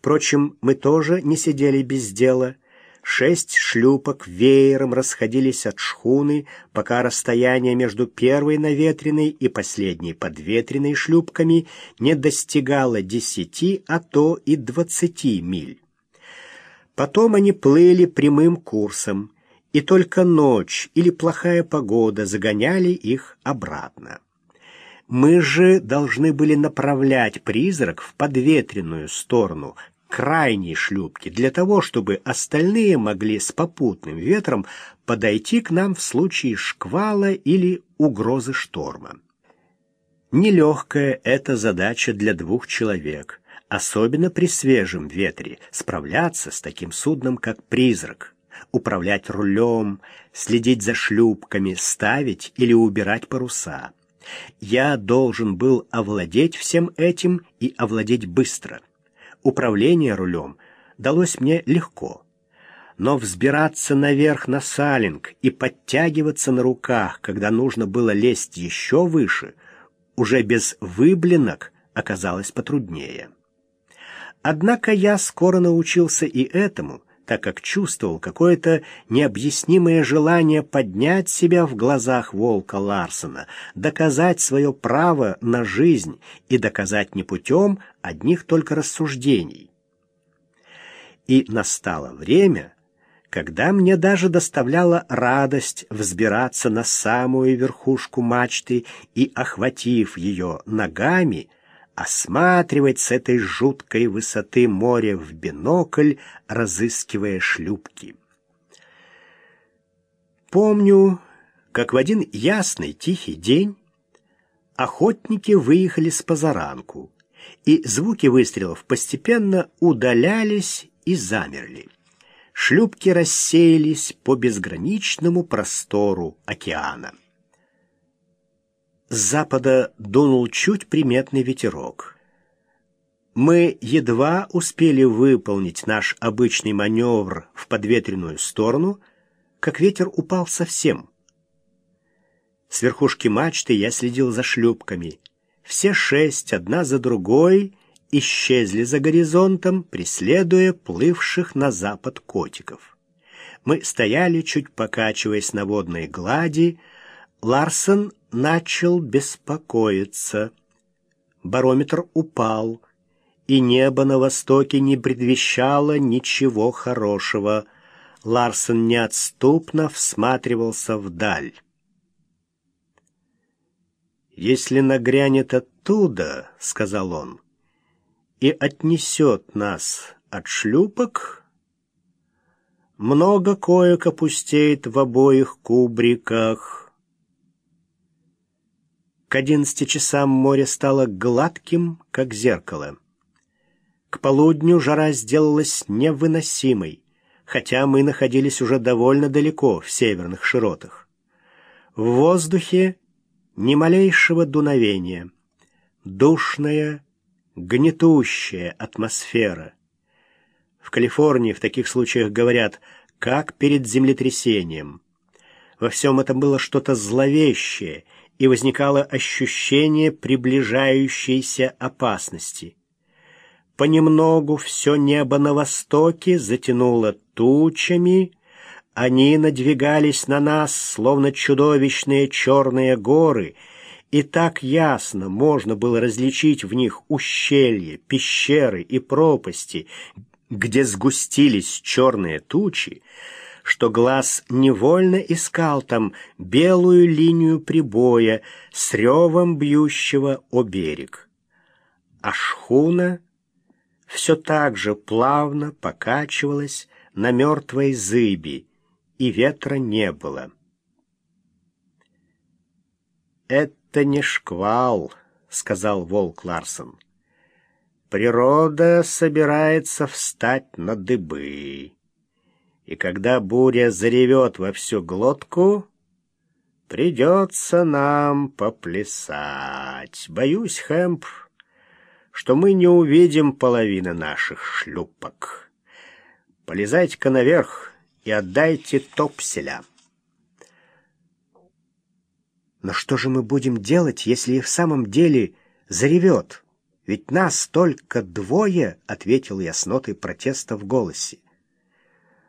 Впрочем, мы тоже не сидели без дела. Шесть шлюпок веером расходились от шхуны, пока расстояние между первой наветренной и последней подветренной шлюпками не достигало десяти, а то и двадцати миль. Потом они плыли прямым курсом, и только ночь или плохая погода загоняли их обратно. Мы же должны были направлять призрак в подветренную сторону, крайней шлюпки, для того, чтобы остальные могли с попутным ветром подойти к нам в случае шквала или угрозы шторма. Нелегкая эта задача для двух человек, особенно при свежем ветре, справляться с таким судном, как «Призрак», управлять рулем, следить за шлюпками, ставить или убирать паруса. Я должен был овладеть всем этим и овладеть быстро. Управление рулем далось мне легко. Но взбираться наверх на салинг и подтягиваться на руках, когда нужно было лезть еще выше, уже без выблинок, оказалось потруднее. Однако я скоро научился и этому — так как чувствовал какое-то необъяснимое желание поднять себя в глазах волка Ларсона, доказать свое право на жизнь и доказать не путем одних только рассуждений. И настало время, когда мне даже доставляла радость взбираться на самую верхушку мачты и, охватив ее ногами, осматривать с этой жуткой высоты море в бинокль, разыскивая шлюпки. Помню, как в один ясный тихий день охотники выехали с позаранку, и звуки выстрелов постепенно удалялись и замерли. Шлюпки рассеялись по безграничному простору океана. С запада дунул чуть приметный ветерок. Мы едва успели выполнить наш обычный маневр в подветренную сторону, как ветер упал совсем. С верхушки мачты я следил за шлюпками. Все шесть, одна за другой, исчезли за горизонтом, преследуя плывших на запад котиков. Мы стояли, чуть покачиваясь на водной глади, Ларсон начал беспокоиться. Барометр упал, и небо на востоке не предвещало ничего хорошего. Ларсон неотступно всматривался вдаль. «Если нагрянет оттуда, — сказал он, — и отнесет нас от шлюпок, много коек опустеет в обоих кубриках». К одиннадцати часам море стало гладким, как зеркало. К полудню жара сделалась невыносимой, хотя мы находились уже довольно далеко в северных широтах. В воздухе ни малейшего дуновения, душная, гнетущая атмосфера. В Калифорнии в таких случаях говорят «как перед землетрясением». Во всем этом было что-то зловещее — и возникало ощущение приближающейся опасности. Понемногу все небо на востоке затянуло тучами, они надвигались на нас, словно чудовищные черные горы, и так ясно можно было различить в них ущелья, пещеры и пропасти, где сгустились черные тучи, что глаз невольно искал там белую линию прибоя с ревом бьющего о берег. А шхуна все так же плавно покачивалась на мертвой зыби, и ветра не было. «Это не шквал», — сказал волк Ларсон. «Природа собирается встать на дыбы» и когда буря заревет во всю глотку, придется нам поплясать. Боюсь, Хэмп, что мы не увидим половины наших шлюпок. Полезайте-ка наверх и отдайте топселя. Но что же мы будем делать, если и в самом деле заревет? Ведь нас только двое, ответил я с нотой протеста в голосе.